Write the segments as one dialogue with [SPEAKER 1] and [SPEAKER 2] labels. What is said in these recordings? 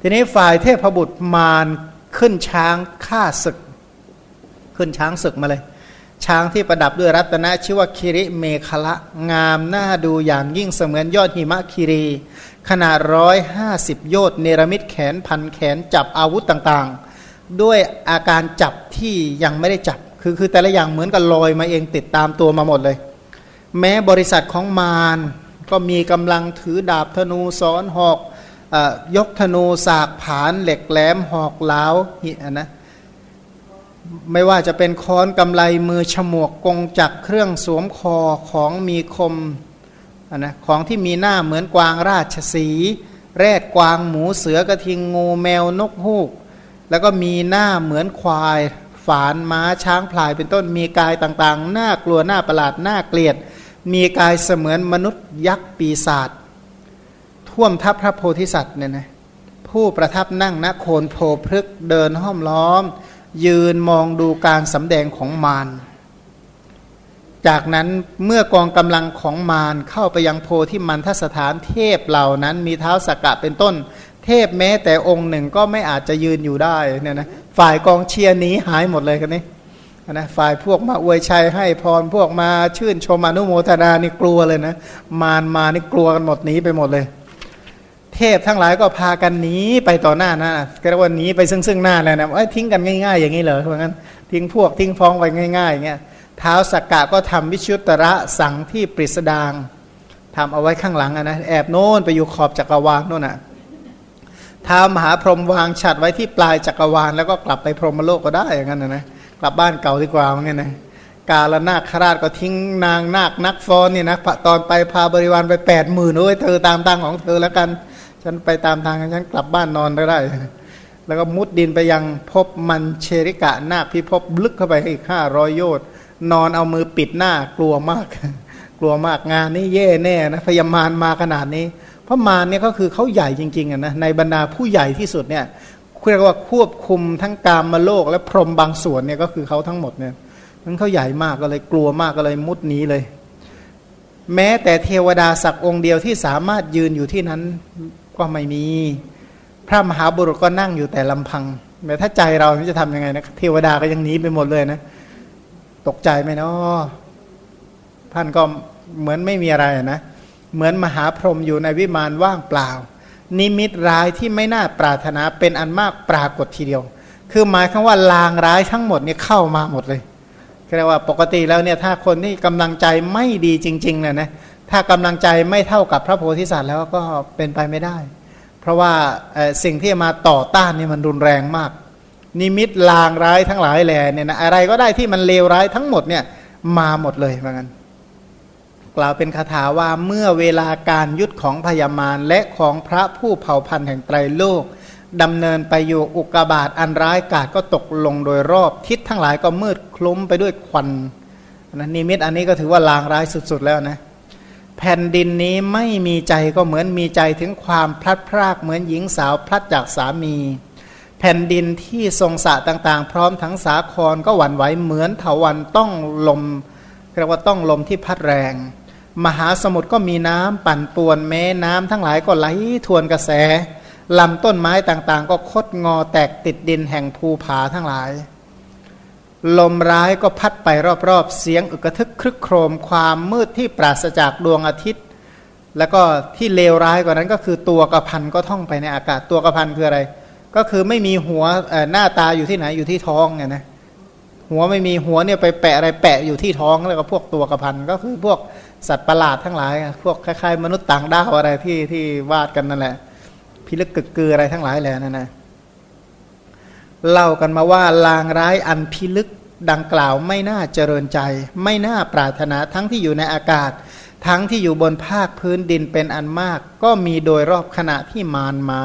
[SPEAKER 1] ทีนี้ฝ่ายเทพบุตรมารขึ้นช้างฆ่าศึก ขึ้นช้างศึกมาเลย ช้างที่ประดับด้วยรัตนะชื่อว่าคิริเมฆละ งามน่าดูอย่างยิ่งเสมือนยอดหิมะคิรี ขนาดร้อยห้าสิบโยชน์เนรมิตแขนพันแขนจับอาวุธต่างๆ ด้วยอาการจับที่ยังไม่ได้จับ คือคือแต่ละอย่างเหมือนกับลอยมาเองติดตามตัวมาหมดเลย แม้บริษัทของมารก็มีกำลังถือดาบธนูซ้อนหอก ยกธนูสากผานเหล็กแหลมหอกเหลาหินะไม่ว่าจะเป็นค้อนกำไลมือฉมวกกงจักเครื่องสวมคอของมีคมนะของที่มีหน้าเหมือนกวางราชสี แรดกวางหมูเสือกระทิงงูแมวนกฮูก แล้วก็มีหน้าเหมือนควาย ฝานม้าช้างพลายเป็นต้นมีกายต่างๆ หน่ากลัวหน่าประหลาดหน่าเกลียด มีกายเสมือนมนุษย์ยักษ์ปีศาจ ท่วมทับพระโพธิสัตว์เนี่ยนะผู้ประทับนั่งณโคนโพพฤกเดินห้อมล้อม ยืนมองดูการสำแดงของมารจากนั้นเมื่อกองกำลังของมารเข้าไปยังโพที่มันทสถานเทพเหล่านั้น มีเท้าสกกะเป็นต้น เทพแม้แต่องค์หนึ่งก็ไม่อาจจะยืนอยู่ได้เนี่ยนะฝ่ายกองเชียร์นี้หายหมดเลยกันนี่นะฝ่ายพวกมาอวยชัยให้พรพวกมาชื่นชมอนุโมทนานี่กลัวเลยนะ มารมานี่กลัวกันหมดหนีไปหมดเลย เทพทั้งหลายก็พากันหนีไปต่อหน้านะก็เรียกว่าหนีไปซึ่งซึ่งหน้าเลยนะไอ้ทิ้งกันง่าย ๆ อย่างนี้เหรอเพราะงั้นทิ้งพวกทิ้งฟ้องไปง่ายๆอย่างเงี้ยเท้าสักกะก็ทำวิชุตระสังที่ปริสดางทำเอาไว้ข้างหลังนะแอบโน้นไปอยู่ขอบจักรวาลโน่นน่ะท้ามหาพรหมวางฉัดไว้ที่ปลายจักรวาล แล้วก็กลับไปพรหมโลกก็ได้อย่างนั้นนะนะกลับบ้านเก่าดีกว่าอย่างเงี้ยนะกาลนาคราชก็ทิ้งนางนาคนักฟ้อนเนี่ยนะตอนไปพาบริวารไปแปดหมื่นโอ้ยเธอตามตังของเธอแล้วกัน ฉันไปตามทางฉันกลับบ้านนอนก็ได้ แล้วก็มุดดินไปยังพบมันเชริกะนาคพิภพลึกเข้าไปอีกห้าร้อยโยชน์นอนเอามือปิดหน้ากลัวมาก กลัวมากงานนี้เย่แน่นะพยามารมาขนาดนี้ เพราะมารเนี่ยก็คือเขาใหญ่จริงๆนะในบรรดาผู้ใหญ่ที่สุดเนี่ยเรียกว่าควบคุมทั้งกามมาโลกและพรหมบางส่วนเนี่ยก็คือเขาทั้งหมดเนี่ยมันเขาใหญ่มากก็เลยกลัวมากก็เลยมุดหนีเลย แม้แต่เทวดาสักองค์เดียวที่สามารถยืนอยู่ที่นั้น ก็ไม่มี พระมหาบุรุษก็นั่งอยู่แต่ลำพังแม้ถ้าใจเราจะทํำยังไงนะเทวดาก็ยังหนีไปหมดเลยนะ ตกใจไหมเนาะท่านก็เหมือนไม่มีอะไรนะ เหมือนมหาพรหมอยู่ในวิมานว่างเปล่า นิมิตร้ายที่ไม่น่าปรารถนาเป็นอันมากปรากฏทีเดียว คือหมายคำว่าลางร้ายทั้งหมดเนี่ยเข้ามาหมดเลยเรียกว่าปกติแล้วเนี่ยถ้าคนที่กำลังใจไม่ดีจริงๆเนี่ยนะ ถ้ากำลังใจไม่เท่ากับพระโพธิสัตว์แล้วก็เป็นไปไม่ได้ เพราะว่าสิ่งที่มาต่อต้านนี่มันรุนแรงมาก นิมิตลางร้ายทั้งหลายแหล่เนี่ยนะอะไรก็ได้ที่มันเลวร้ายทั้งหมดเนี่ยมาหมดเลยเหมือนกันกล่าวเป็นคาถาว่าเมื่อเวลาการยุดของพญามารและของพระผู้เผ่าพันธุ์แห่งไตรโลกดำเนินไปอยู่อุกบาตอันร้ายกาศก็ตกลงโดยรอบทิศทั้งหลายก็มืดคลุ้มไปด้วยควันนะนิมิตอันนี้ก็ถือว่าลางร้ายสุดๆแล้วนะ แผ่นดินนี้ไม่มีใจก็เหมือนมีใจถึงความพลัดพรากเหมือนหญิงสาวพลัดจากสามี แผ่นดินที่ทรงสะต่างๆ พร้อมทั้งสาครก็หวั่นไหวเหมือนเถาวันต้องลมเรียกว่าต้องลมที่พัดแรง มหาสมุทรก็มีน้ำปั่นป่วนแม้น้ำทั้งหลายก็ไหลทวนกระแสลำต้นไม้ต่างๆ ก็คดงอแตกติดดินแห่งภูผาทั้งหลาย ลมร้ายก็พัดไปรอบๆ เสียงอึกระทึกครึกโครมความมืดที่ปราศจากดวงอาทิตย์ แล้วก็ที่เลวร้ายกว่านั้นก็คือตัวกระพันก็ท่องไปในอากาศตัวกระพันคืออะไร ก็คือไม่มีหัวหน้าตาอยู่ที่ไหนอยู่ที่ท้องไงนะหัวไม่มีหัวเนี่ยไปแปะอะไรแปะอยู่ที่ท้องแล้วก็พวกตัวกระพันก็คือพวกสัตว์ประหลาดทั้งหลาย พวกคล้ายๆ มนุษย์ต่างดาวอะไรที่ที่วาดกันนั่นแหละพิลึกกึกกืออะไรทั้งหลายแหละนั่นนะ เล่ากันมาว่าลางร้ายอันพิลึกดังกล่าวไม่น่าเจริญใจ ไม่น่าปรารถนาทั้งที่อยู่ในอากาศ ทั้งที่อยู่บนภาคพื้นดินเป็นอันมาก ก็มีโดยรอบขณะที่มารมา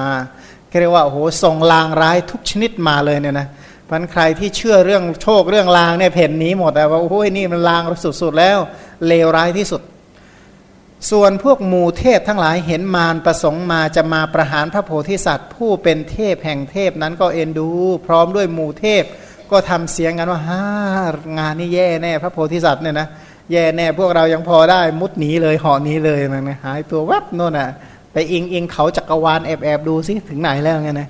[SPEAKER 1] เรียกว่าโอ้โหส่งลางร้ายทุกชนิดมาเลยเนี่ยนะพันใครที่เชื่อเรื่องโชคเรื่องลางเนี่ยเพ่นนี้หมดแต่ว่าโอ้ยนี่มันลางสุดๆแล้วเลวร้ายที่สุด ส่วนพวกหมู่เทพทั้งหลายเห็นมารประสงค์มาจะมาประหารพระโพธิสัตว์ ผู้เป็นเทพแห่งเทพนั้นก็เอ็นดู พร้อมด้วยหมู่เทพก็ทำเสียงกันว่าฮ่างานนี้แย่แน่พระโพธิสัตว์เนี่ยนะแย่แน่พวกเรายังพอได้มุดหนีเลยห่อนี้เลยนะหายตัววับโน่นน่ะไปอิงอิงเขาจักรวาลแอบแอบดูซิถึงไหนแล้วไงนะ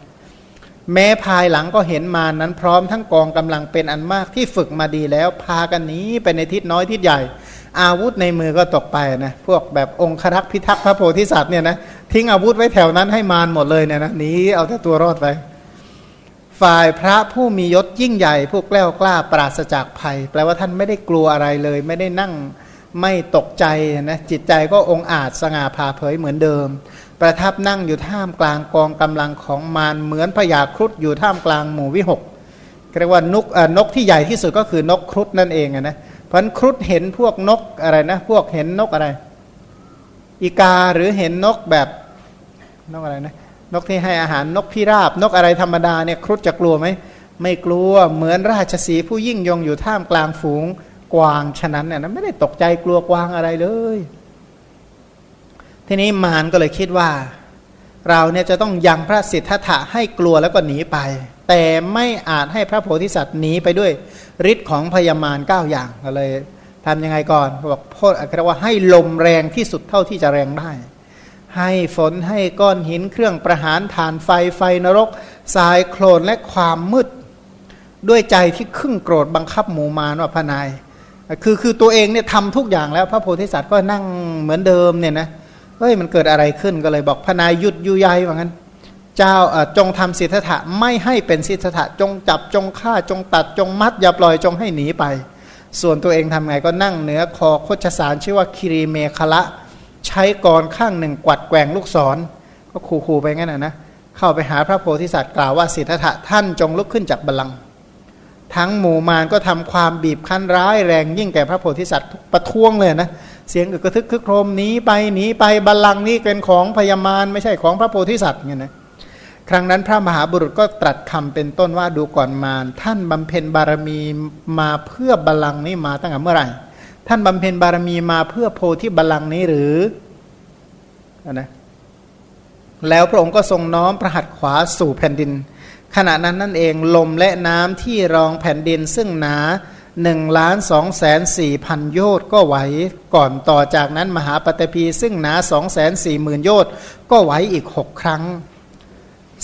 [SPEAKER 1] แม้ภายหลังก็เห็นมานั้นพร้อมทั้งกองกำลังเป็นอันมากที่ฝึกมาดีแล้วพากันหนีไปในทิศน้อยทิศใหญ่ อาวุธในมือก็ตกไปนะพวกแบบองครักษ์พิทักษ์พระโพธิสัตว์เนี่ยนะทิ้งอาวุธไว้แถวนั้นให้มารหมดเลยเนี่ยนะหนีเอาแต่ตัวรอดไป ฝ่ายพระผู้มียศยิ่งใหญ่ผู้แกล้วกล้าปราศจากภัย แปลว่าท่านไม่ได้กลัวอะไรเลย ไม่ได้นั่งไม่ตกใจนะจิตใจก็องอาจสง่าผ่าเผยเหมือนเดิม ประทับนั่งอยู่ท่ามกลางกองกำลังของมารเหมือนพญาครุฑอยู่ท่ามกลางหมู่วิหกเรียกว่านกนกที่ใหญ่ที่สุดก็คือนกครุฑนั่นเองนะเพราะครุฑเห็นพวกนกอะไรนะ พวกเห็นนกอะไร อีกาหรือเห็นนกแบบนกอะไรนะนกที่ให้อาหารนกพิราบ นกอะไรธรรมดาเนี่ยครุฑจะกลัวไหมไม่กลัวเหมือนราชสีผู้ยิ่งยงอยู่ท่ามกลางฝูงกวางฉะนั้นเนี่ยนะไม่ได้ตกใจกลัวกวางอะไรเลย ทีนี้มารก็เลยคิดว่า เราเนี่ยจะต้องยังพระสิทธัตถะให้กลัวแล้วก็หนีไป แต่ไม่อาจให้พระโพธิสัตว์หนีไปด้วย ฤทธิ์ของพยามารเก้าอย่างก็เลยทำยังไงก่อนบอกโพดเรียกว่าให้ลมแรงที่สุดเท่าที่จะแรงได้ ให้ฝนให้ก้อนหินเครื่องประหารฐานไฟไฟนรกทรายโคลนและความมืด ด้วยใจที่ครึ่งโกรธบังคับหมู่มารว่าพนาย คือคือตัวเองเนี่ยทำทุกอย่างแล้วพระโพธิสัตว์ก็นั่งเหมือนเดิมเนี่ยนะเฮ้ยมันเกิดอะไรขึ้นก็เลยบอกพนายหยุดยุยายว่างั้น เจ้าจงทำสิทธะไม่ให้เป็นสิทธะจงจับจงฆ่าจงตัดจงมัด อย่าปล่อยจงให้หนีไป ส่วนตัวเองทำไงก็นั่งเหนือคอโคชสารชื่อว่าคิรีเมคละ ใช้กรข้างหนึ่งกวัดแกว่งลูกศร ก็ขู่ๆไปงั้นนะนะเข้าไปหาพระโพธิสัตว์กล่าวว่าสิทธะท่านจงลุกขึ้นจากบัลลังก์ทั้งหมู่มารก็ทำความบีบคั้นร้ายแรงยิ่งแก่พระโพธิสัตว์ประท้วงเลยนะ เสียงอึกกระทึกคึกโครมหนีไปหนีไปบัลลังก์นี้เป็นของพญามารไม่ใช่ของพระโพธิสัตว์เงี้ยนะ ครั้งนั้นพระมหาบุรุษก็ตรัสคำเป็นต้นว่าดูก่อนมารท่านบำเพ็ญบารมีมาเพื่อบัลลังนี้มาตั้งแต่เมื่อไหร่ ท่านบำเพ็ญบารมีมาเพื่อโพธิบัลลังนี้หรือนะแล้วพระองค์ก็ทรงน้อมพระหัตขวาสู่แผ่นดิน ขณะนั้นนั่นเองลมและน้ำที่รองแผ่นดินซึ่งหนาหนึ่งล้านสองแสนสี่พันโยชน์ก็ไหวก่อนต่อจากนั้นมหาปฏิพีซึ่งหนาสองแสนสี่หมื่นโยชน์ก็ไหวอีกหกครั้ง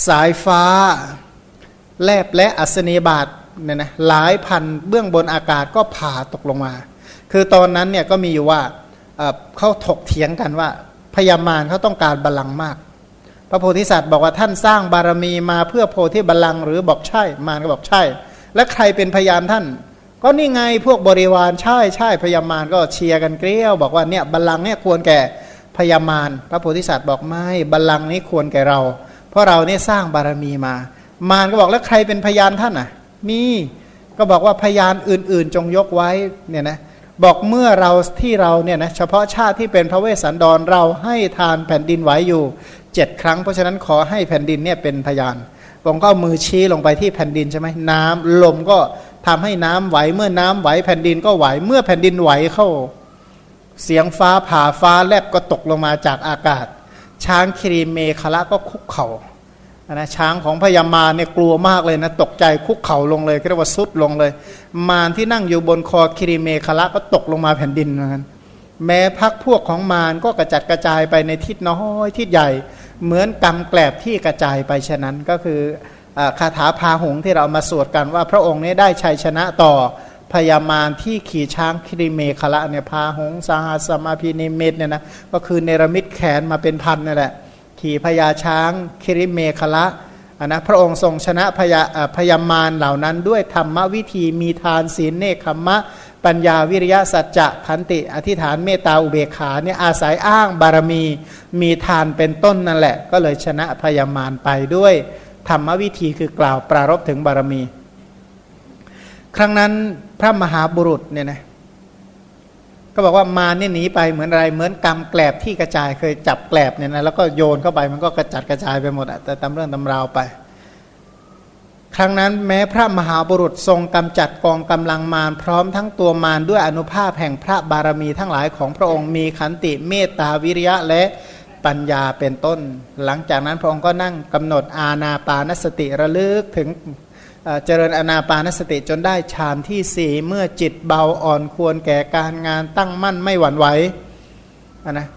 [SPEAKER 1] สายฟ้าแลบและอัศนีบาทเนี่ยนะหลายพันเบื้องบนอากาศก็ผ่าตกลงมา คือตอนนั้นเนี่ยก็มีอยู่ว่าเขาถกเถียงกันว่าพญามารเขาต้องการบาลังมาก พระโพธิสัตว์บอกว่าท่านสร้างบารมีมาเพื่อโพธิบัลลังหรือบอกใช่มารก็บอกใช่ และใครเป็นพยานท่าน ก็นี่ไงพวกบริวารใช่ใช่พยามารก็เชียร์กันเกลี้ยวบอกว่าเนี่ยบัลลังเนี่ยควรแก่พยามารพระโพธิสัตว์บอกไม่บัลลังนี้ควรแก่เรา เพราะเราเนี่ยสร้างบารมีมา มารก็บอกแล้วใครเป็นพยานท่านอะ มีก็บอกว่าพยานอื่น ๆ จงยกไว้เนี่ยนะบอกเมื่อเราที่เราเนี่ยนะเฉพาะชาติที่เป็นพระเวสสันดรเราให้ทานแผ่นดินไหวอยู่เจ็ดครั้ง เพราะฉะนั้นขอให้แผ่นดินเนี่ยเป็นพยานผมก็มือชี้ลงไปที่แผ่นดินใช่ไหมน้ำลมก็ทำให้น้ำไหวเมื่อน้ำไหวแผ่นดินก็ไหวเมื่อแผ่นดินไหวเข้า เสียงฟ้าผ่าฟ้าแลบก็ตกลงมาจากอากาศ ช้างครีเมคละก็คุกเขา่านะช้างของพญามารเนี่ยกลัวมากเลยนะตกใจคุกเข่าลงเลยเรียกว่าสุดลงเลย มารที่นั่งอยู่บนคอครีเมคละก็ตกลงมาแผ่นดินเหมือนกันแม้พักพวกของมารก็กระจัดกระจายไปในทิศน้อยทิศใหญ่ เหมือนกำแกลบที่กระจายไปฉะนั้นก็คือคาถาพาหงที่เรามาสวดกันว่าพระองค์นี้ได้ชัยชนะต่อ พยามารที่ขี่ช้างคิริเมฆละเนี่ยพาหงสาหัสมาพินิเมตเนี่ยนะก็คือเนรมิตแขนมาเป็นพันนั่แหละขี่พญาช้างคิริเมฆละอันะพระองค์ทรงชนะพยาพยามารเหล่านั้นด้วยธรรมวิธีมีทานศีลเนคขมะ ปัญญาวิริยะสัจจะขันติ อธิษฐานเมตตาอุเบกขาเนี่ยอาศัยอ้างบารมีมีทานเป็นต้นนั่นแหละ ก็เลยชนะพยามารไปด้วยธรรมวิธีคือกล่าวปรารบถึงบารมี ครั้งนั้น พระมหาบุรุษเนี่ยนะก็บอกว่ามาเนี่ยหนีไปเหมือนอะไรเหมือนกำแกลบที่กระจายเคยจับแกลบเนี่ยนะแล้วก็โยนเข้าไปมันก็กระจัดกระจายไปหมดอะแต่ตำเรื่องตำราวไป ครั้งนั้นแม้พระมหาบุรุษทรงกำจัดกองกำลังมารพร้อมทั้งตัวมารด้วยอนุภาพแห่งพระบารมีทั้งหลายของพระองค์มีขันติเมตตาวิริยะและปัญญาเป็นต้น หลังจากนั้นพระองค์ก็นั่งกำหนดอาณาปานสติระลึกถึง เจริญอนาปานสติจนได้ฌานที่สี่เมื่อจิตเบาอ่อนควรแก่การงานตั้งมั่นไม่หวั่นไหวนะ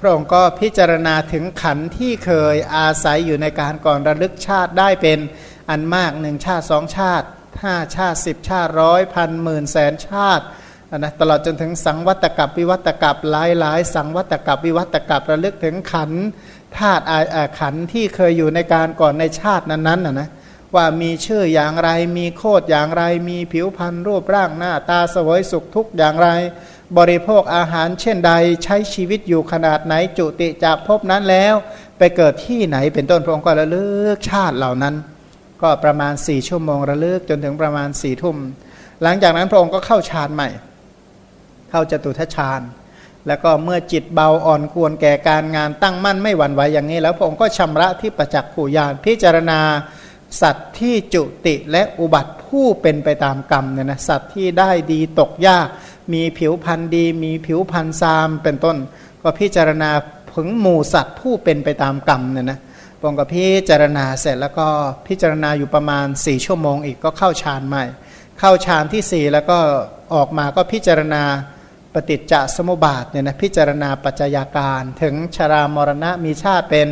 [SPEAKER 1] พระองค์ก็พิจารณาถึงขันที่เคยอาศัยอยู่ในการก่อนระลึกชาติได้เป็นอันมากหนึ่งชาติสองชาติห้าชาติสิบชาติร้อยพันหมื่นแสนชาตินะตลอดจนถึงสังวัตกับวิวัตกับหลายหลายสังวัตกับวิวัตกับระลึกถึงขันธาตุขันที่เคยอยู่ในการก่อนในชาตินั้นๆนะนะ ว่ามีชื่ออย่างไร มีโคดอย่างไร มีผิวพรรณรูปร่างหน้าตาสวยสุขทุกอย่างไร บริโภคอาหารเช่นใดใช้ชีวิตอยู่ขนาดไหนจุติจากภพนั้นแล้ว ไปเกิดที่ไหนเป็นต้นพระองค์ก็ระลึกชาติเหล่านั้น ก็ประมาณสี่ชั่วโมงระลึกจนถึงประมาณสี่ทุ่ม หลังจากนั้นพระองค์ก็เข้าฌานใหม่ เข้าจตุทัชฌานแล้วก็เมื่อจิตเบาอ่อนควรแก่การงานตั้งมั่นไม่หวั่นไหวอย่างนี้ แล้วพระองค์ก็ชำระที่ประจักษ์ผูญาณพิจารณา สัตว์ที่จุติและอุบัติผู้เป็นไปตามกรรมเนี่ยนะสัตว์ที่ได้ดีตกยาก มีผิวพันธุ์ดี มีผิวพันธุ์ซามเป็นต้น ก็พิจารณาผึงหมู่สัตว์ผู้เป็นไปตามกรรมเนี่ยนะพงก็พิจารณาเสร็จแล้วก็พิจารณาอยู่ประมาณ 4 ชั่วโมงอีกก็เข้าฌานใหม่ เข้าฌานที่ 4 แล้วก็ออกมาก็พิจารณาปฏิจจสมุปบาทเนี่ยนะพิจารณาปัจจัยาการ ถึงชรามรณะมีชาติเป็น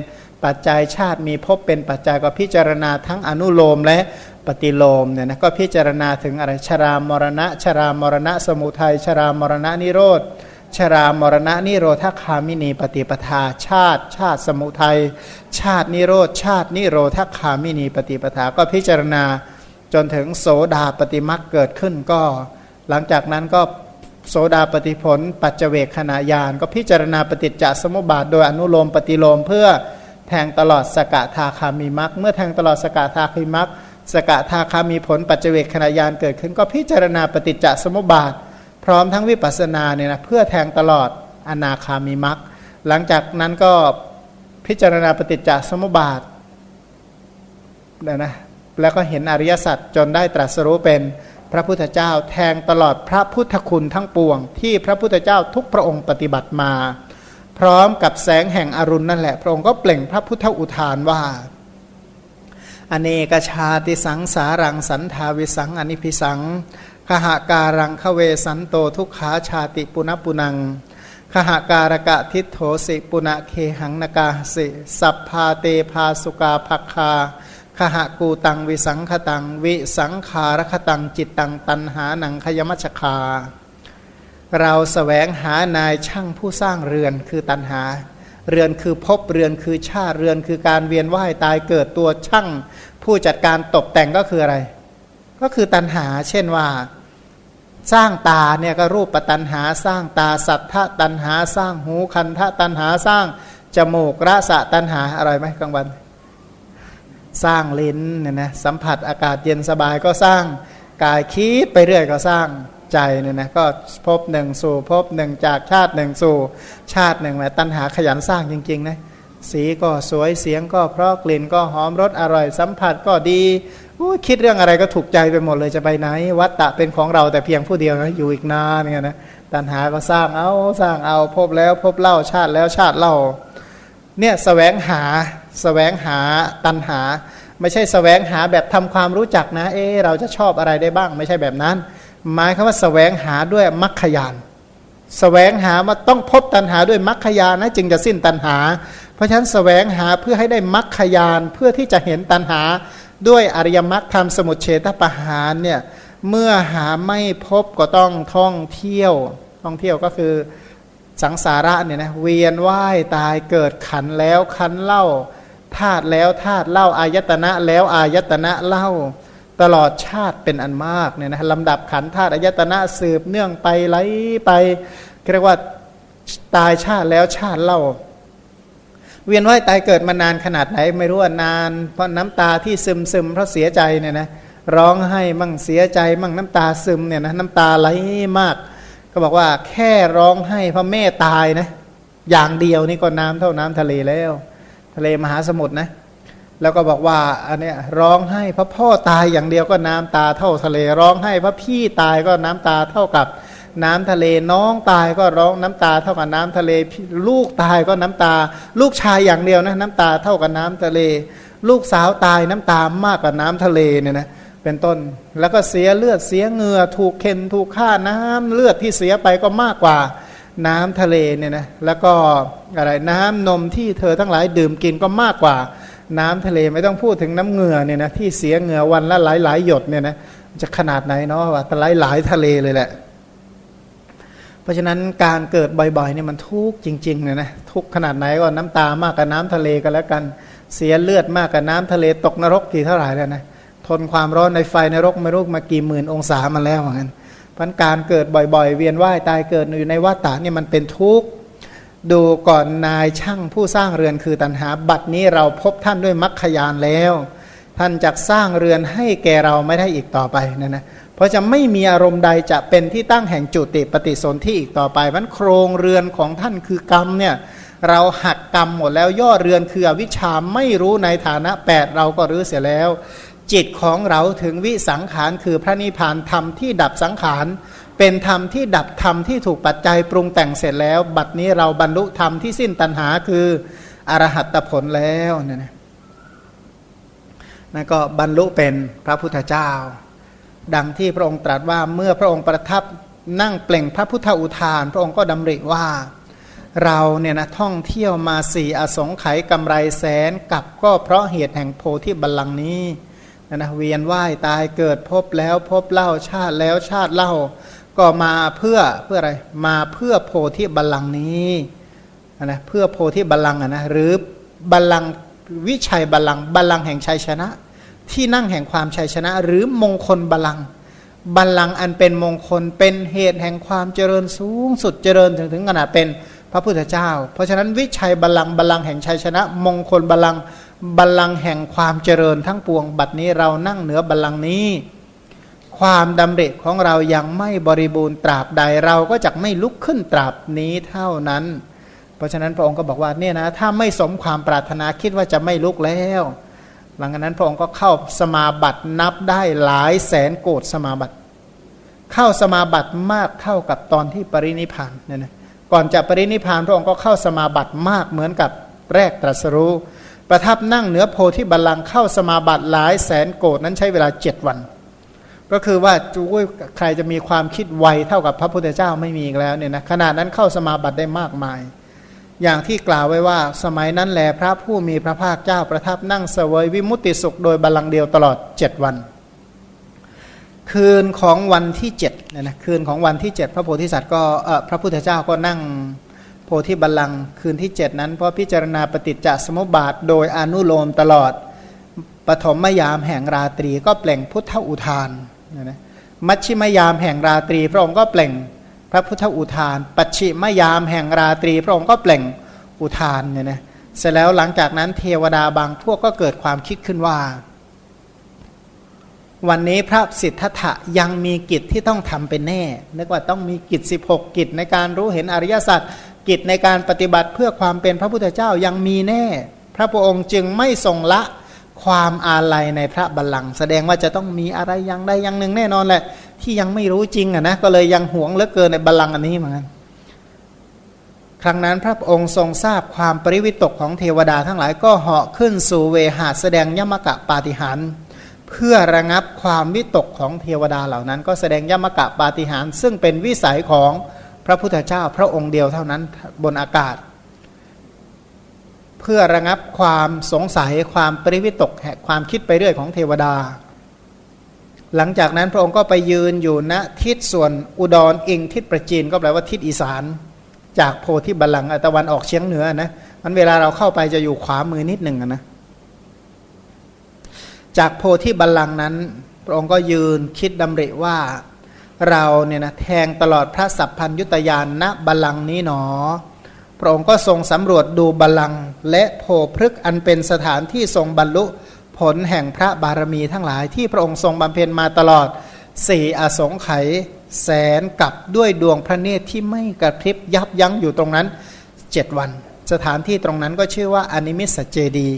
[SPEAKER 1] ปัจจัยชาติมีภพเป็นปัจจัยก็พิจารณาทั้งอนุโลมและปฏิโลมเนี่ยนะก็พิจารณาถึงอะไรชรามรณะ ชรามรณะ สมุทัยชรามรณะนิโรธชรามรณะนิโรธคามินีปฏิปทาชาติ ชาติสมุทัยชาตินิโรธชาตินิโรธคามินีปฏิปทาก็พิจารณาจนถึงโสดาปฏิมักเกิดขึ้นก็ หลังจากนั้นก็โสดาปฏิผล ปัจเจเวกขณะยานก็พิจารณาปฏิจจสมุปบาทโดยอนุโลมปฏิโลมเพื่อ แทงตลอดสกทาคามีมักเมื่อแทงตลอดสกทาคามีมักสกทาคามีผลปัจเจกขณะยานเกิดขึ้น ก็พิจารณาปฏิจจสมุปบาท พร้อมทั้งวิปัสสนาเนี่ยนะเพื่อแทงตลอดอนาคามีมักหลังจากนั้นก็พิจารณาปฏิจจสมุปบาทนะแล้วก็เห็นอริยสัจจนได้ตรัสรู้เป็นพระพุทธเจ้าแทงตลอดพระพุทธคุณทั้งปวง ที่พระพุทธเจ้าทุกพระองค์ปฏิบัติมา พร้อมกับแสงแห่งอรุณนั่นแหละ พระองค์ก็เปล่งพระพุทธอุทานว่า อเนกชาติสังสารังสันทาวิสังอนิพิสังขหาการังขเวสันโตทุกขาชาติปุณปุนังขหาการกะทิโถสิปุณะเคหังนกาสิสัพพาเตภาสุกาภักคาขหะกูตังวิสังขตัง วิสังขารคตังจิตตังตันหาหนังขยมัชคา เราสแสวงหานายช่างผู้สร้างเรือนคือตันหา เรือนคือพบเรือนคือชาติเรือนคือการเวียนว่ายตายเกิดตัวช่าง ผู้จัดการตกแต่งก็คืออะไร ก็คือตันหา เช่นว่า สร้างตาเนี่ยก็รูปปัตันหาสร้างตาสัทธตันหาสร้างหูคันทะตันหาสร้างจมูกรสะตันหาอะไรไหมกลางวัน สร้างลิ้นเนี่ยนะสัมผัสอากาศเย็นสบายก็สร้างกายคิดไปเรื่อยก็สร้าง ใจเนี่ยนะก็พบหนึ่งสู่พบหนึ่งจากชาติหนึ่งสู่ชาติหนึ่งแหละตัณหาขยันสร้างจริงๆนะสีก็สวยเสียงก็เพราะกลิ่นก็หอมรสอร่อยสัมผัสก็ดีคิดเรื่องอะไรก็ถูกใจไปหมดเลยจะไปไหน วัตตะเป็นของเราแต่เพียงผู้เดียวนะอยู่อีกนานเนี่ยนะตัณหาก็สร้างเอาสร้างเอาพบแล้วพบเล่าชาติแล้วชาติเล่าเนี่ยสแสวงหาสแสวงหาตันหา ไม่ใช่สแสวงหาแบบทำความรู้จักนะ เออเราจะชอบอะไรได้บ้าง ไม่ใช่แบบนั้น หมายคำว่าสแสวงหาด้วยมรรคยานสแสวงหามาต้องพบตันหาด้วยมรรคยานนะจึงจะสิ้นตันหา เพราะฉะนั้นสแสวงหาเพื่อให้ได้มรรคยานเพื่อที่จะเห็นตันหาด้วยอริยมรรคธรรมสมุทเฉทประหารเนี่ยเมื่อหาไม่พบก็ต้องท่องเที่ยว ท่องเที่ยวก็คือสังสาระเนี่ยนะเวียนว่ายตายเกิดขันแล้วขันเล่าธาตุแล้วธาตุเล่าอายตนะแล้วอายตนะเล่า ตลอดชาติเป็นอันมากเนี่ยนะลำดับขันธาตุอายตนะสืบเนื่องไปไหลไปเรียกว่าตายชาติแล้วชาติเล่า เวียนว่ายตายเกิดมานานขนาดไหนไม่รู้ว่านาน เพราะน้ำตาที่ซึมซึมเพราะเสียใจเนี่ยนะร้องให้มั่งเสียใจมั่งน้ำตาซึมเนี่ยนะน้ำตาไหลมาก ก็บอกว่าแค่ร้องให้พระแม่ตายนะ อย่างเดียวนี่ก็น้ำเท่าน้ำทะเลแล้ว ทะเลมหาสมุทรนะ แล้วก็บอกว่าอันเนี้ยร้องให้พระพ่อตายอย่างเดียวก็น้ำตาเท่าทะเล ร้องให้พระพี่ตายก็น้ำตาเท่ากับน้ำทะเลน้องตายก็ร้องน้ำตาเท่ากับน้ำทะเล ลูกตายก็น้ำตา ลูกชายอย่างเดียวนะน้ำตาเท่ากับน้ำทะเล ลูกสาวตายน้ำตามากกว่าน้ำทะเลเนี่ยนะเป็นต้นแล้วก็เสียเลือดเสียเหงื่อถูกเข็นถูกฆ่าน้ำเลือดที่เสียไปก็มากกว่าน้ำทะเลเนี่ยนะแล้วก็อะไรน้ำนมที่เธอทั้งหลายดื่มกินก็มากกว่า น้ำทะเลไม่ต้องพูดถึงน้ำเหงื่อเนี่ยนะที่เสียเหงื่อวันละหลายหลายหยดเนี่ยนะจะขนาดไหนเนาะว่าหลายหลายทะเลเลยแหละ เพราะฉะนั้นการเกิดบ่อยๆเนี่ยมันทุกข์จริงๆเนี่ยนะทุกขนาดไหนก็น้ำตามากกับน้ำทะเลกันแล้วกันเสียเลือดมากกับน้ำทะเลตกนรกกี่เท่าไหร่แล้วนะทนความร้อนในไฟนรกไม่รู้มากี่หมื่นองศามาแล้วเหมือนกันพันการเกิดบ่อยๆ เวียนว่ายตายเกิดอยู่ในวัฏฏะเนี่ยมันเป็นทุกข์ ดูก่อนนายช่างผู้สร้างเรือนคือตันหา บัดนี้เราพบท่านด้วยมรรคยานแล้ว ท่านจะสร้างเรือนให้แกเราไม่ได้อีกต่อไปนะนะเพราะจะไม่มีอารมณ์ใดจะเป็นที่ตั้งแห่งจุติปฏิสนธิอีกต่อไปมันโครงเรือนของท่านคือกรรมเนี่ยเราหักกรรมหมดแล้วย่อเรือนคืออวิชาไม่รู้ในฐานะ 8 เราก็รื้อเสียแล้ว จิตของเราถึงวิสังขารคือพระนิพพานธรรมที่ดับสังขาร เป็นธรรมที่ดับธรรมที่ถูกปัจจัยปรุงแต่งเสร็จแล้ว บัดนี้เราบรรลุธรรมที่สิ้นตัณหาคืออรหัตผลแล้วเนี่ยนะนั่นก็บรรลุเป็นพระพุทธเจ้า ดังที่พระองค์ตรัสว่าเมื่อพระองค์ประทับนั่งเปล่งพระพุทธอุทาน พระองค์ก็ดำริว่า เราเนี่ยนะท่องเที่ยวมาสี่อสงไขยกำไรแสนกับก็เพราะเหตุแห่งโพธิบัลลังก์นี้นะเวียนว่ายตายเกิดพบแล้วพบเล่าชาติแล้วชาติเล่า ก็มาเพื่อเพื่ออะไร มาเพื่อโพธิบัลลังก์นี้นะเพื่อโพธิบัลลังก์นะหรือบัลลังก์วิชัยบัลลังก์บัลลังก์แห่งชัยชนะ ที่นั่งแห่งความชัยชนะ หรือมงคลบัลลังก์บัลลังก์อันเป็นมงคลเป็นเหตุแห่งความเจริญสูงสุดเจริญถึงถึงขนาดเป็นพระพุทธเจ้า เพราะฉะนั้นวิชัยบัลลังก์บัลลังก์แห่งชัยชนะ มงคลบัลลังก์บัลลังก์แห่งความเจริญทั้งปวงบัดนี้เรานั่งเหนือบัลลังก์นี้ ความดำริของเรายังไม่บริบูรณ์ตราบใดเราก็จะไม่ลุกขึ้นตราบนี้เท่านั้น เพราะฉะนั้นพระองค์ก็บอกว่าเนี่ยนะถ้าไม่สมความปรารถนาคิดว่าจะไม่ลุกแล้ว หลังจากนั้นพระองค์ก็เข้าสมาบัตินับได้หลายแสนโกดสมาบัติเข้าสมาบัติมากเท่ากับตอนที่ปรินิพานเนี่ยนะก่อนจะปรินิพานพระองค์ก็เข้าสมาบัติมากเหมือนกับแรกตรัสรู้ ประทับนั่งเหนือโพธิบัลลังก์เข้าสมาบัติหลายแสนโกดนั้นใช้เวลาเจ็ดวัน ก็คือว่าจูใครจะมีความคิดไวเท่ากับพระพุทธเจ้าไม่มีอีกแล้วเนี่ยนะขนาดนั้นเข้าสมาบัติได้มากมาย อย่างที่กล่าวไว้ว่า สมัยนั้นแลพระผู้มีพระภาคเจ้าประทับนั่งเสวยวิมุตติสุขโดยบัลลังเดียวตลอดเจ็ดวัน คืนของวันที่เจ็ดเนี่ยนะคืนของวันที่เจ็ดพระโพธิสัตว์ก็เออพระพุทธเจ้าก็นั่งโพธิบัลลังคืนที่เจ็ดนั้นเพราะพิจารณาปฏิจจสมุปบาทโดยอนุโลมตลอดปฐมยามแห่งราตรีก็เปล่งพุทธอุทาน นะมัชชิมยามแห่งราตรี พระองค์ก็เปล่งพระพุทธอุทาน ปัจฉิมยามแห่งราตรี พระองค์ก็เปล่งอุทานเนี่ยนะเสร็จแล้วหลังจากนั้นเทวดาบางพวกก็เกิดความคิดขึ้นว่า วันนี้พระสิทธัตถะยังมีกิจที่ต้องทำเป็นแน่ นึกว่าต้องมีกิจ 16 กิจในการรู้เห็นอริยสัจกิจในการปฏิบัติเพื่อความเป็นพระพุทธเจ้ายังมีแน่ พระพุทธองค์จึงไม่ทรงละ ความอาลัยในพระบัลลังก์แสดงว่าจะต้องมีอะไรอย่างใดอย่างหนึ่งแน่นอนแหละ ที่ยังไม่รู้จริงอะนะก็เลยยังหวงเหลือเกินในบัลลังก์อันนี้เหมือนกันครั้งนั้นพระองค์ทรงทราบความปริวิตกของเทวดาทั้งหลายก็เหาะขึ้นสู่เวหาแสดงยมกะปาฏิหารเพื่อระงับความวิตกของเทวดาเหล่านั้น ก็แสดงยมกะปาฏิหารซึ่งเป็นวิสัยของพระพุทธเจ้าพระองค์เดียวเท่านั้นบนอากาศ เพื่อระงับความสงสัยความปริวิตกความคิดไปเรื่อยของเทวดา หลังจากนั้นพระองค์ก็ไปยืนอยู่ณทิศส่วนอุดรอิงทิศประจีนก็แปลว่าทิศอีสาน จากโพธิบัลลังก์ตะวันออกเฉียงเหนือนะมันเวลาเราเข้าไปจะอยู่ขวามือนิดหนึ่งนะจากโพธิบัลลังก์นั้น พระองค์ก็ยืนคิดดำริว่าเราเนี่ยนะแทงตลอดพระสัพพัญยุตยานณบัลลังก์นี้หนอพ ระองค์ก็ทรงสำรวจดูบาลังและโพพฤกอันเป็นสถานที่ทรงบรรลุผลแห่งพระบารมีทั้งหลายที่พระองค์ทรงบำเพ็ญมาตลอดสี่อสงไขยแสนกับด้วยดวงพระเนตรที่ไม่กระพริบยับยั้งอยู่ตรงนั้นเจ็ดวัน สถานที่ตรงนั้นก็ชื่อว่าอนิมิสเจดี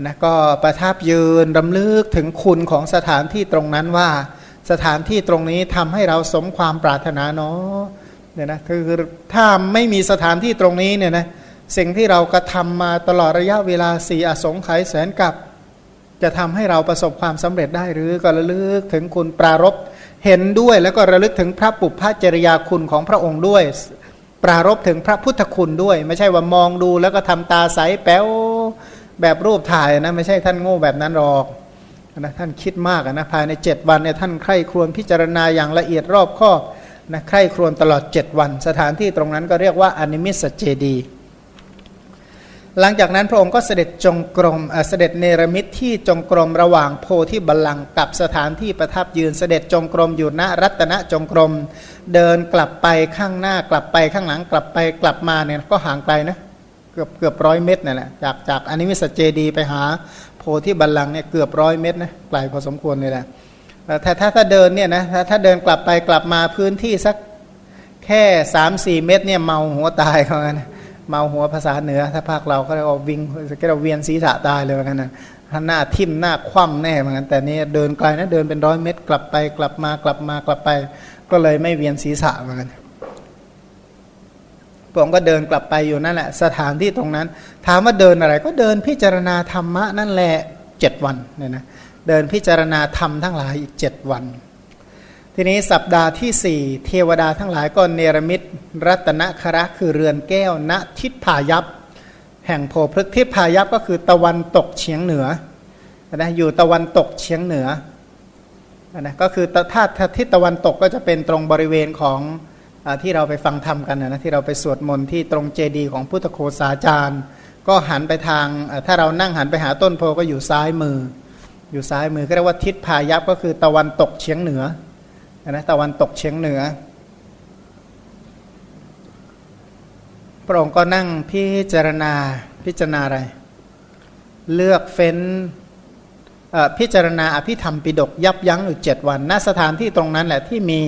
[SPEAKER 1] นะก็ประทับยืนรำลึกถึงคุณของสถานที่ตรงนั้นว่า สถานที่ตรงนี้ทำให้เราสมความปรารถนาเนาะ เนี่ยนะคือถ้าไม่มีสถานที่ตรงนี้เนี่ยนะสิ่งที่เรากระทำมาตลอดระยะเวลาสี่อสงไขยแสนกับ จะทำให้เราประสบความสำเร็จได้หรือก็ระลึกถึงคุณปรารบเห็นด้วยแล้วก็ระลึกถึงพระปุพพจริยาคุณของพระองค์ด้วย ปรารบถึงพระพุทธคุณด้วย ไม่ใช่ว่ามองดูแล้วก็ทำตาใสแป๊วแบบรูปถ่ายนะไม่ใช่ท่านโง่แบบนั้นหรอกนะท่านคิดมากนะภายใน7วันเนี่ยท่านใคร่ครวญพิจารณาอย่างละเอียดรอบคอบ นะใคร่ครวญตลอด 7 วัน สถานที่ตรงนั้นก็เรียกว่าอนิมิสเจดี หลังจากนั้นพระองค์ก็เสด็จจงกรมเสด็จเนรมิตที่จงกรมระหว่างโพธิบัลลังก์กับสถานที่ประทับยืนเสด็จจงกรมอยู่ณรัตนจงกรมเดินกลับไปข้างหน้ากลับไปข้างหลังกลับไปกลับมาเนี่ยก็ห่างไกลนะเกือบเกือบร้อยเมตรนั่นแหละจากจากอนิมิสเจดีไปหาโพธิบัลลังก์เนี่ยเกือบร้อยเมตรนะไกลพอสมควรเลยแหละ ถ้าถ้าถ้าเดินเนี่ยนะถ้าถ้าเดินกลับไปกลับมาพื้นที่สักแค่สามสี่เมตรเนี่ยเมาหัวตายเขากันเมาหัวภาษาเหนือ ถ้าภาคเราก็เรียกว่าวิงก็เราเวียนศีรษะตายเลยเหมือนกันนะหน้าทิ่มหน้าคว่ำแน่เหมือนกันแต่นี่เดินไกลนะเดินเป็นร้อยเมตร กลับไปกลับมากลับมากลับไป ก็เลยไม่เวียนศีรษะเหมือนกันพระองค์ก็เดินกลับไปอยู่นั่นแหละ สถานที่ตรงนั้น ถามว่าเดินอะไร ก็เดินพิจารณาธรรมะนั่นแหละเจ็ดวันเนี่ยนะเเดินพิจารณาธรรมทั้งหลายอีกเจ็ดวัน ทีนี้สัปดาห์ที่สี่เทวดาทั้งหลายก็เนรมิตรัตนคระคือเรือนแก้วณทิศพายัพแห่งโพพฤกทิศพายัพก็คือตะวันตกเฉียงเหนือนะอยู่ตะวันตกเฉียงเหนือนะก็คือถ้าทิศตะวันตกก็จะเป็นตรงบริเวณของที่เราไปฟังธรรมกันนะที่เราไปสวดมนต์ที่ตรงเจดีย์ของพุทธโคสาจารย์ ก็หันไปทางถ้าเรานั่งหันไปหาต้นโพก็อยู่ซ้ายมือ อยู่ซ้ายมือก็เรียกว่าทิศพายัพก็คือตะวันตกเฉียงเหนือนะตะวันตกเฉียงเหนือ พระองค์ก็นั่งพิจารณาพิจารณาอะไร เลือกเฟ้นพิจารณาอภิธรรมปิดกยับยั้งอยู่เจ็ดวันณสถานที่ตรงนั้นแหละที่มี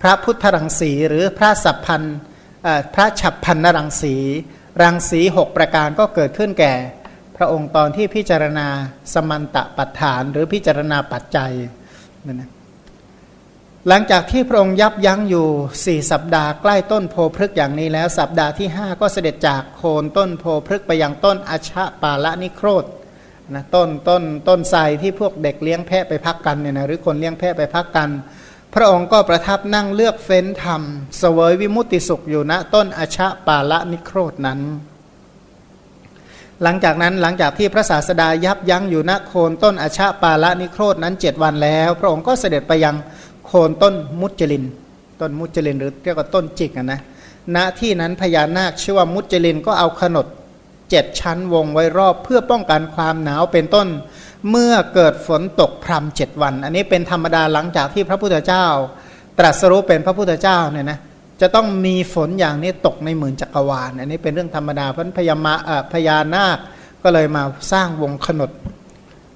[SPEAKER 1] พระพุทธรังสีหรือพระสัพพันพระฉับพันนรังสี รังสีหกประการก็เกิดขึ้นแก่ ระองค์ตอนที่พิจารณาสมันตะปัฏฐาน หรือพิจารณาปัจจัยนั่นนะหลังจากที่พระองค์ยับยั้งอยู่สี่สัปดาห์ใกล้ต้นโพพฤกอย่างนี้แล้ว สัปดาห์ที่ห้าก็เสด็จจากโคนต้นโพพฤกไปยังต้นอาชะปาละนิโครธนะต้นต้นต้นไทรที่พวกเด็กเลี้ยงแพะไปพักกันเนี่ยนะหรือคนเลี้ยงแพะไปพักกัน พระองค์ก็ประทับนั่งเลือกเฟ้นธรรมเสวยวิมุตติสุขอยู่ณต้นอชะปาละนิโครดนั้น หลังจากนั้นหลังจากที่พระศาสดายับยั้งอยู่ณโคนต้นอชะปาละนิโครดนั้นเจ็ดวันแล้ว พระองค์ก็เสด็จไปยังโคนต้นมุจลิน ต้นมุจลินหรือเรียกว่าต้นจิกนะณที่นั้นพญานาคชื่อว่ามุจลินก็เอาขนดเจ็ดชั้นวงไว้รอบเพื่อป้องกันความหนาวเป็นต้น เมื่อเกิดฝนตกพรำเจ็ดวัน อันนี้เป็นธรรมดาหลังจากที่พระพุทธเจ้า ตรัสรู้เป็นพระพุทธเจ้าเนี่ยนะ จะต้องมีฝนอย่างนี้ตกในหมื่นจักรวาล อันนี้เป็นเรื่องธรรมดาเพราะพญามาพญานาคก็เลยมาสร้างวงขนด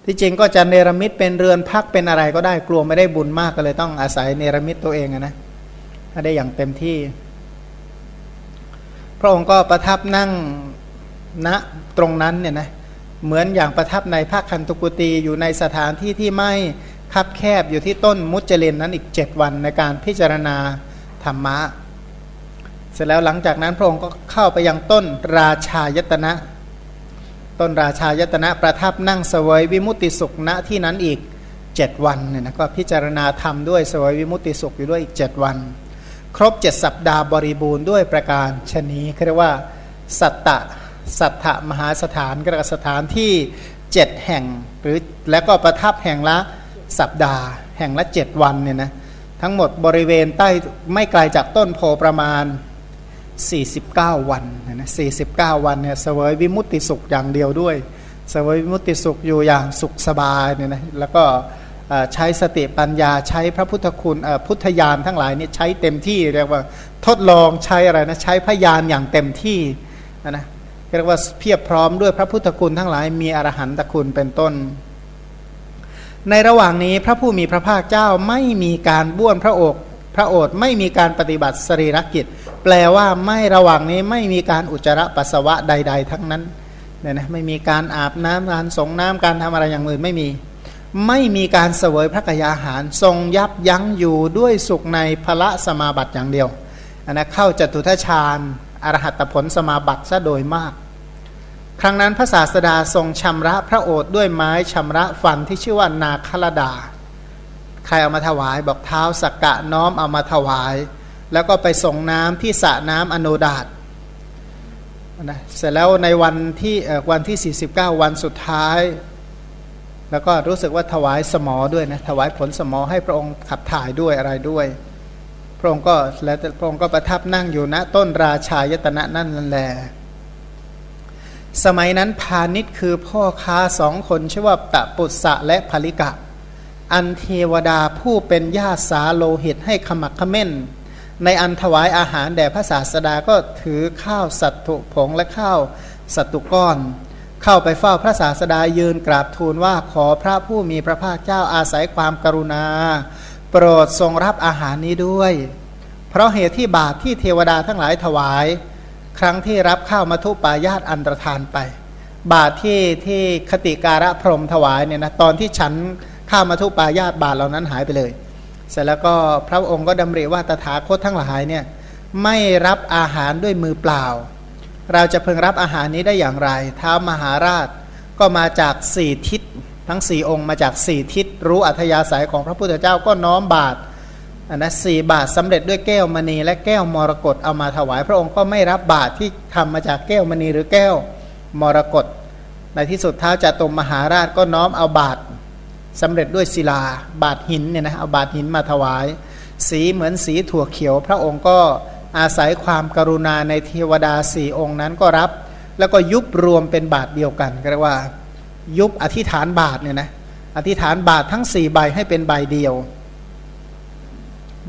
[SPEAKER 1] ที่จริงก็จะเนรมิตเป็นเรือนพักเป็นอะไรก็ได้กลัวไม่ได้บุญมากก็เลยต้องอาศัยเนรมิตตัวเองนะถ้าได้อย่างเต็มที่ พระองค์ก็ประทับนั่งณนะตรงนั้นเนี่ยนะเหมือนอย่างประทับในภาคคันตุกุตีอยู่ในสถานที่ที่ไม่คับแคบอยู่ที่ต้นมุจเลินนั้นอีกเจ็ดวันในการพิจารณาธรรมะ เสร็จแล้วหลังจากนั้นพระองค์ก็เข้าไปยังต้นราชายตนะ ต้นราชายตนะประทับนั่งเสวยวิมุติสุขณที่นั้นอีกเจ็ดวันเนี่ยนะก็พิจารณาธรรมด้วยเสวยวิมุติสุขอยู่ด้วยอีกเจ็ดวัน ครบเจ็ดสัปดาห์บริบูรณ์ด้วยประการชนีเรียกว่า สัตตะสัทธมหาสถานกระสถานที่เจ็ดแห่งหรือแล้วก็ประทับแห่งละสัปดาห์ แห่งละเจ็ดวันเนี่ยนะทั้งหมดบริเวณใต้ไม่ไกลจากต้นโพประมาณ 49 วันนะ49วันเนี่ยเสวยวิมุตติสุขอย่างเดียวด้วยเสวยวิมุตติสุขอยู่อย่างสุขสบายเนี่ยนะแล้วก็ใช้สติปัญญาใช้พระพุทธคุณพุทธญาณทั้งหลายนี่ใช้เต็มที่เรียกว่าทดลองใช้อะไรนะใช้พยานอย่างเต็มที่นะเรียกว่าเพียบพร้อมด้วยพระพุทธคุณทั้งหลายมีอรหันตคุณเป็นต้น ในระหว่างนี้พระผู้มีพระภาคเจ้าไม่มีการบ้วนพระอก พระโอษฐ์ไม่มีการปฏิบัติสรีรกิจ แปลว่าไม่ระหว่างนี้ไม่มีการอุจจาระปัสสาวะใด ๆ ทั้งนั้นเนี่ยนะไม่มีการอาบน้ำการสงน้ำการทำอะไรอย่างอื่นไม่มี ไม่มีการเสวยพระกยาหาร ทรงยับยั้งอยู่ด้วยสุขในพระสมาบัติอย่างเดียวอันนะเข้าจตุทชาญอรหัตผลสมาบัติซะโดยมาก ครั้งนั้นพระศาสดาทรงชำระพระโอษฐ์ด้วยไม้ชำระฟันที่ชื่อว่านาคลดา ใครเอามาถวายบอกเท้าสักกะน้อมเอามาถวาย แล้วก็ไปส่งน้ำที่สระน้ำอโนดาตนะเสร็จแล้วในวันที่วันที่ 49 วันสุดท้าย แล้วก็รู้สึกว่าถวายสมอด้วยนะถวายผลสมอให้พระองค์ขับถ่ายด้วยอะไรด้วย พระองค์ก็แล้วพระองค์ก็ประทับนั่งอยู่ณต้นราชายตนะนั่นแหละสมัยนั้นพาณิชย์คือพ่อค้าสองคนชื่อว่าตะปุษะและภลิกะ อันเทวดาผู้เป็นญาติสาโลหิตให้ขมักขม้น ในอันถวายอาหารแด่พระศาสดาก็ถือข้าวสัตถุผงและข้าวสัตตุก้อน เข้าไปเฝ้าพระศาสดายืนกราบทูลว่าขอพระผู้มีพระภาคเจ้าอาศัยความกรุณา โปรดทรงรับอาหารนี้ด้วย เพราะเหตุที่บาตรที่เทวดาทั้งหลายถวาย ครั้งที่รับข้าวมัทุปายาตอันตรธานไป บาทที่ที่คติการะพรมถวายเนี่ยนะตอนที่ฉัน ข้าวมัทุปายาตบาทเหล่านั้นหายไปเลย เสร็จแล้วก็พระองค์ก็ดำริว่าตถาคตทั้งหลายเนี่ยไม่รับอาหารด้วยมือเปล่า เราจะเพิ่งรับอาหารนี้ได้อย่างไรท้ามหาราชก็มาจากสี่ทิศทั้งสี่องค์มาจากสี่ทิศรู้อัธยาศัยของพระพุทธเจ้าก็น้อมบาตรอันนะสี่บาทสำเร็จด้วยแก้วมณี และแก้วมรกตเอามาถวาย พระองค์ก็ไม่รับบาทที่ทำมาจากแก้วมณีหรือแก้วมรกตในที่สุดท้าจตุมมหาราชก็น้อมเอาบาท สำเร็จด้วยศิลาบาทหินเนี่ยนะเอาบาทหินมาถวาย สีเหมือนสีถั่วเขียว พระองค์ก็อาศัยความกรุณาในเทวดาสี่องค์นั้นก็รับ แล้วก็ยุบรวมเป็นบาทเดียวกันก็เรียกว่า ยุบอธิษฐานบาทเนี่ยนะอธิษฐานบาททั้งสี่ใบให้เป็นใบเดียว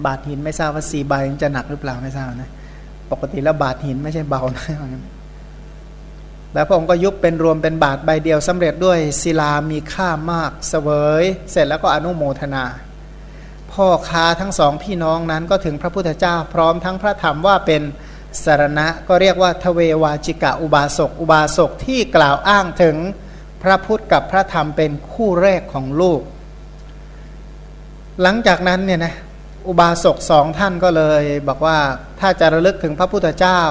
[SPEAKER 1] บาทหินไม่ทราบว่าสี่ใบจะหนักหรือเปล่าไม่ทราบนะปกติแล้วบาทหินไม่ใช่เบานะ แล้วพระองค์ก็ยุบเป็นรวมเป็นบาทใบเดียวสำเร็จด้วยศิลามีค่ามากเสวย เสร็จแล้วก็อนุโมทนา พ่อค้าทั้งสองพี่น้องนั้นก็ถึงพระพุทธเจ้าพร้อมทั้งพระธรรมว่าเป็นสารณะก็เรียกว่าทเววาจิกะอุบาสกอุบาสกที่กล่าวอ้างถึงพระพุทธกับพระธรรมเป็นคู่แรกของลูก หลังจากนั้นเนี่ยนะอุบาสกสองท่านก็เลย บอกว่าถ้าจะระลึกถึงพระพุทธเจ้า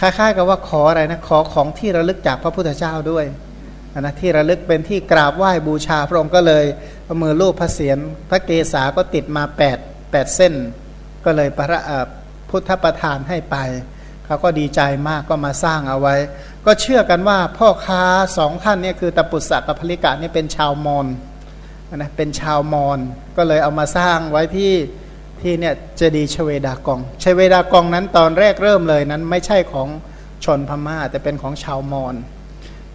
[SPEAKER 1] คล้ายๆ กับว่าขออะไรนะขอของที่ระลึกจากพระพุทธเจ้าด้วยนะที่ระลึกเป็นที่กราบไหว้บูชาพระองค์ก็เลยเอามือลูบพระเศียรพระเกศาก็ติดมา8 8เส้น ก็เลยพระพุทธประทานให้ไปเขาก็ดีใจมากก็มาสร้างเอาไว้ ก็เชื่อกันว่าพ่อค้าสองท่านนี่คือตปุษะกับพลิกะนี่เป็นชาวมอญนะเป็นชาวมอญก็เลยเอามาสร้างไว้ที่ ที่เนี่ยเจดีชเวดากองชเวดากองนั้นตอนแรกเริ่มเลยนั้นไม่ใช่ของชนพม่า แต่เป็นของชาวมอญ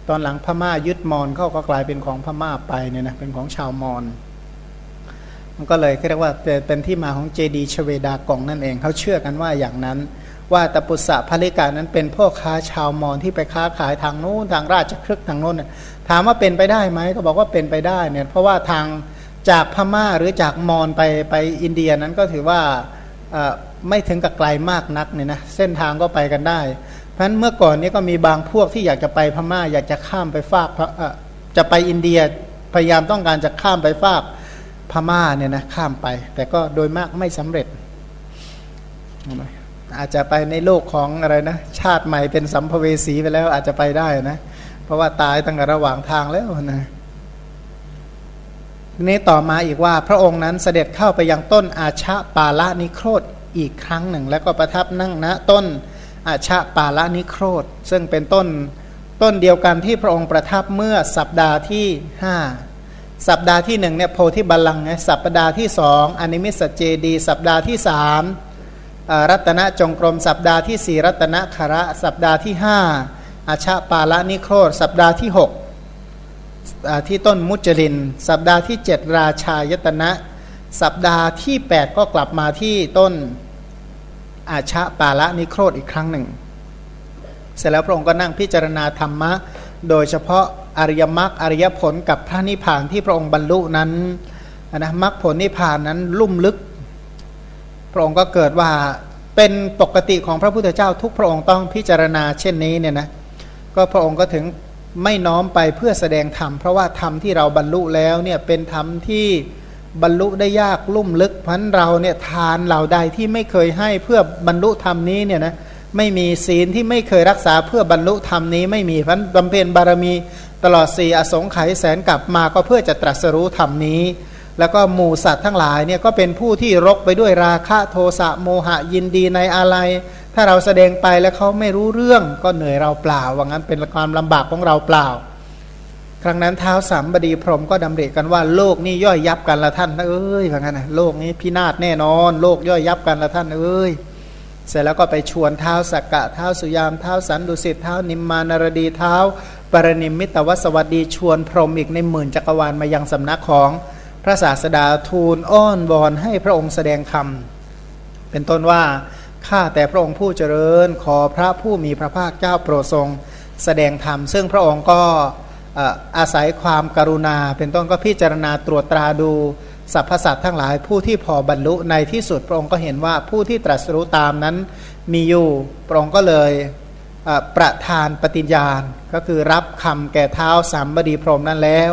[SPEAKER 1] ตอนหลังพม่ายึดมอญเขาก็กลายเป็นของพม่าไปเนี่ยนะเป็นของชาวมอญมันก็เลยเรียกว่าเป็นที่มาของเจดีชเวดากองนั่นเองเขาเชื่อกันว่าอย่างนั้น ว่าตปุษะภริกานั้นเป็นพ่อค้าชาวมอญที่ไปค้าขายทางโน้นทางราชครึกทางโน้นถามว่าเป็นไปได้ไหมก็บอกว่าเป็นไปได้เนี่ยเพราะว่าทาง จากพม่าหรือจากมอญไปไปอินเดียนั้นก็ถือว่าไม่ถึงกับไกลมากนักเนี่ยนะเส้นทางก็ไปกันได้ เพราะฉะนั้นเมื่อก่อนนี้ก็มีบางพวกที่อยากจะไปพม่า อยากจะข้ามไปฝากจะไปอินเดียพยายามต้องการจะข้ามไปฝากพม่าเนี่ยนะข้ามไป แต่ก็โดยมากไม่สำเร็จ อาจจะไปในโลกของอะไรนะชาติใหม่เป็นสัมภเวสีไปแล้วอาจจะไปได้นะ เพราะว่าตายตั้งแต่ระหว่างทางแล้วนะ นี้ต่อมาอีกว่าพระองค์นั้นเสด็จเข้าไปยังต้นอาชะปาละนิโครธอีกครั้งหนึ่ง แล้วก็ประทับนั่งณต้นอาชะปาละนิโครธซึ่งเป็นต้นต้นเดียวกันที่พระองค์ประทับเมื่อสัปดาห์ที่ห้าสัปดาห์ที่หนึ่งเนี่ยโพธิบัลลังไงสัปดาห์ที่สองอนิมิสเจดี สัปดาห์ที่สามรัตนจงกรม สัปดาห์ที่สี่รัตนคระ สัปดาห์ที่ห้าอาชะปาละนิโครธสัปดาห์ที่หก ที่ต้นมุจลิน สัปดาห์ที่ 7 ราชายตนะ สัปดาห์ที่ 8 ก็กลับมาที่ต้นอาชะปาละนิโครธอีกครั้งหนึ่ง เสร็จแล้วพระองค์ก็นั่งพิจารณาธรรมะ โดยเฉพาะอริยมรรคอริยผลกับพระนิพพานที่พระองค์บรรลุนั้นนะมรรคผลนิพพานนั้นลุ่มลึก พระองค์ก็เกิดว่าเป็นปกติของพระพุทธเจ้าทุกพระองค์ต้องพิจารณาเช่นนี้เนี่ยนะก็พระองค์ก็ถึง ไม่น้อมไปเพื่อแสดงธรรมเพราะว่าธรรมที่เราบรรลุแล้วเนี่ยเป็นธรรมที่บรรลุได้ยากลุ่มลึกพันเราเนี่ยทานเหล่าใดที่ไม่เคยให้เพื่อบรรลุธรรมนี้เนี่ยนะไม่มีศีลที่ไม่เคยรักษาเพื่อบรรลุธรรมนี้ไม่มีพันบำเพ็ญบารมีตลอดสี่อสงไขยแสนกลับมาก็เพื่อจะตรัสรู้ธรรมนี้ แล้วก็หมูสัตว์ทั้งหลายเนี่ยก็เป็นผู้ที่รกไปด้วยราคะโทสะโมหะยินดีในอะไร ถ้าเราแสดงไปแล้วเขาไม่รู้เรื่องก็เหนื่อยเราเปล่าว่างั้นเป็นความลำบากของเราเปล่า ครั้งนั้นเท้าสามบดีพรหมก็ดำริกันว่าโลกนี้ย่อยยับกันละท่านเอ้ยว่างั้นนะโลกนี้พินาศแน่นอน โลกย่อยยับกันละท่านเอ้ยเสร็จแล้วก็ไปชวนเท้าสักกะเท้าสุยามเท้าสันดุสิตเท้านิมมานารดีเท้าปรนิมมิตวสวัสดีชวนพรหมอีกในหมื่นจักรวาลมายังสำนักของพระศาสดาทูลอ้อนวอนให้พระองค์แสดงธรรมเป็นต้นว่า ข้าแต่พระองค์ผู้เจริญ ขอพระผู้มีพระภาคเจ้าโปรดทรง แสดงธรรม ซึ่งพระองค์ก็อาศัยความกรุณา เป็นต้นก็พิจารณาตรวจตราดูสรรพสัตว์ทั้งหลายผู้ที่พอบรรลุในที่สุดพระองค์ก็เห็นว่าผู้ที่ตรัสรู้ตามนั้นมีอยู่พระองค์ก็เลยประทานปฏิญญาณ ก็คือรับคำแก่เท้าสามบดีพรหมนั้นแล้ว